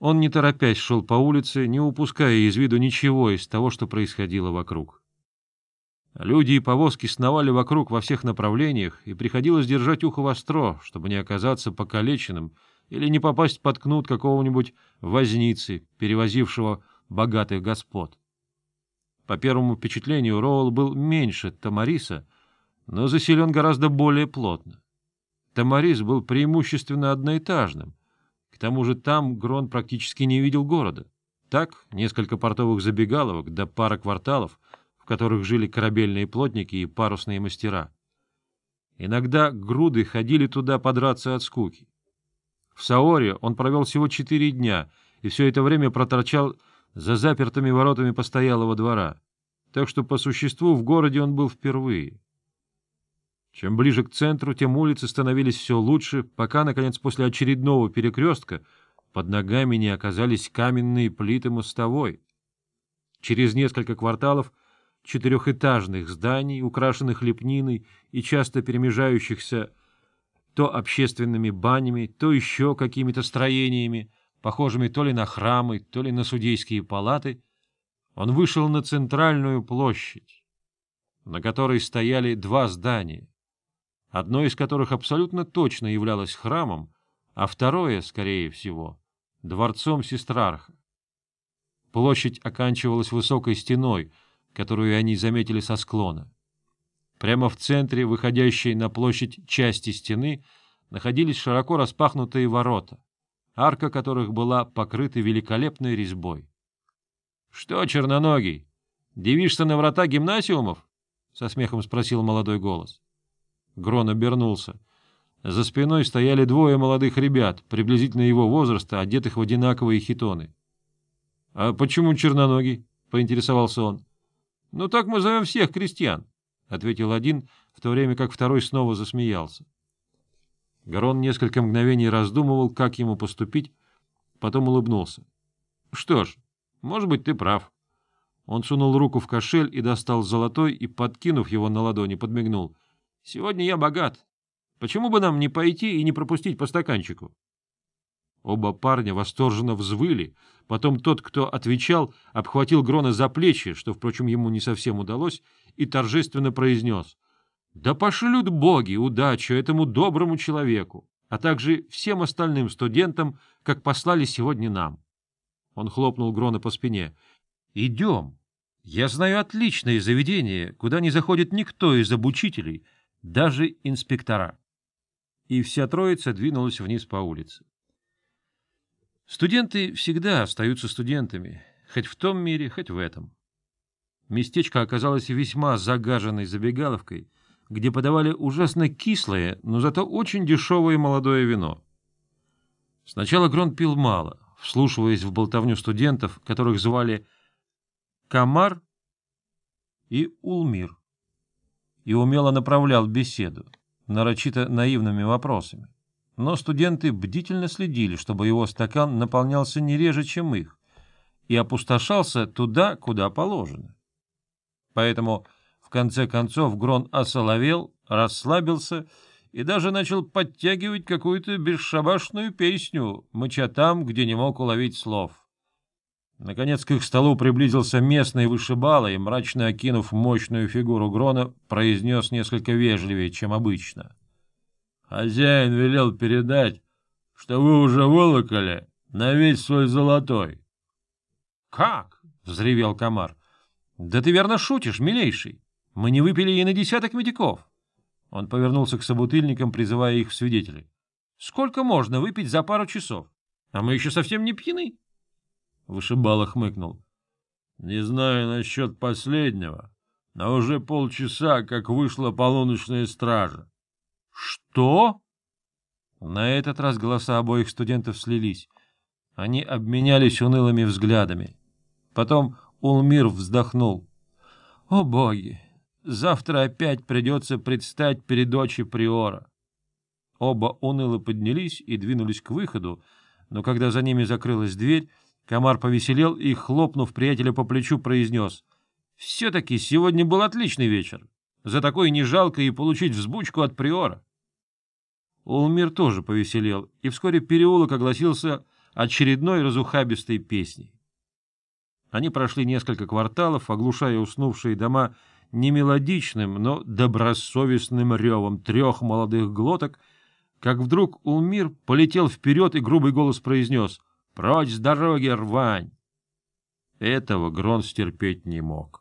Он, не торопясь, шел по улице, не упуская из виду ничего из того, что происходило вокруг. Люди и повозки сновали вокруг во всех направлениях, и приходилось держать ухо востро, чтобы не оказаться покалеченным или не попасть под кнут какого-нибудь возницы, перевозившего богатых господ. По первому впечатлению, Роул был меньше Тамариса, но заселен гораздо более плотно. Тамарис был преимущественно одноэтажным. К тому же там Грон практически не видел города. Так, несколько портовых забегаловок да пара кварталов, в которых жили корабельные плотники и парусные мастера. Иногда груды ходили туда подраться от скуки. В Саоре он провел всего четыре дня, и все это время проторчал за запертыми воротами постоялого двора, так что по существу в городе он был впервые. Чем ближе к центру, тем улицы становились все лучше, пока, наконец, после очередного перекрестка под ногами не оказались каменные плиты мостовой. Через несколько кварталов четырехэтажных зданий, украшенных лепниной и часто перемежающихся то общественными банями, то еще какими-то строениями, похожими то ли на храмы, то ли на судейские палаты, он вышел на центральную площадь, на которой стояли два здания, одно из которых абсолютно точно являлось храмом, а второе, скорее всего, дворцом Сестрарха. Площадь оканчивалась высокой стеной, которую они заметили со склона. Прямо в центре, выходящей на площадь части стены, находились широко распахнутые ворота — арка которых была покрыта великолепной резьбой. — Что, черноногий, дивишься на врата гимнасиумов? — со смехом спросил молодой голос. Грон обернулся. За спиной стояли двое молодых ребят, приблизительно его возраста, одетых в одинаковые хитоны. — А почему черноногий? — поинтересовался он. — Ну, так мы зовем всех крестьян, — ответил один, в то время как второй снова засмеялся. Гарон несколько мгновений раздумывал, как ему поступить, потом улыбнулся. — Что ж, может быть, ты прав. Он сунул руку в кошель и достал золотой, и, подкинув его на ладони, подмигнул. — Сегодня я богат. Почему бы нам не пойти и не пропустить по стаканчику? Оба парня восторженно взвыли. Потом тот, кто отвечал, обхватил Грона за плечи, что, впрочем, ему не совсем удалось, и торжественно произнес — да пошлют боги удачу этому доброму человеку, а также всем остальным студентам, как послали сегодня нам. Он хлопнул Грона по спине. — Идем. Я знаю отличное заведение, куда не заходит никто из обучителей, даже инспектора. И вся троица двинулась вниз по улице. Студенты всегда остаются студентами, хоть в том мире, хоть в этом. Местечко оказалось весьма загаженной забегаловкой — где подавали ужасно кислое, но зато очень дешевое молодое вино. Сначала Грон пил мало, вслушиваясь в болтовню студентов, которых звали Камар и Улмир, и умело направлял беседу, нарочито наивными вопросами. Но студенты бдительно следили, чтобы его стакан наполнялся не реже, чем их, и опустошался туда, куда положено. Поэтому в конце концов Грон осоловел, расслабился и даже начал подтягивать какую-то бесшабашную песню, мыча там, где не мог уловить слов. Наконец к их столу приблизился местный вышибала и, мрачно окинув мощную фигуру Грона, произнес несколько вежливее, чем обычно. — Хозяин велел передать, что вы уже вылокали на весь свой золотой. — Как? — взревел комар. — Да ты верно шутишь, милейший. Мы не выпили и на десяток медиков. Он повернулся к собутыльникам, призывая их в свидетели. — Сколько можно выпить за пару часов? А мы еще совсем не пьяны. Вышибала хмыкнул. — Не знаю насчет последнего, но уже полчаса, как вышла полуночная стража. — Что? На этот раз голоса обоих студентов слились. Они обменялись унылыми взглядами. Потом Улмир вздохнул. — О, боги! Завтра опять придется предстать перед очи приора. Оба уныло поднялись и двинулись к выходу, но когда за ними закрылась дверь, комар повеселел и, хлопнув приятеля по плечу, произнес «Все-таки сегодня был отличный вечер. За такой не жалко и получить взбучку от приора». Улмир тоже повеселел, и вскоре переулок огласился очередной разухабистой песней. Они прошли несколько кварталов, оглушая уснувшие дома немелодичным, но добросовестным ревом трех молодых глоток, как вдруг Улмир полетел вперед и грубый голос произнес «Прочь с дороги, рвань!» Этого Грон стерпеть не мог.